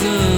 decadence.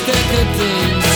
In this decadence.